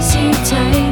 So tight.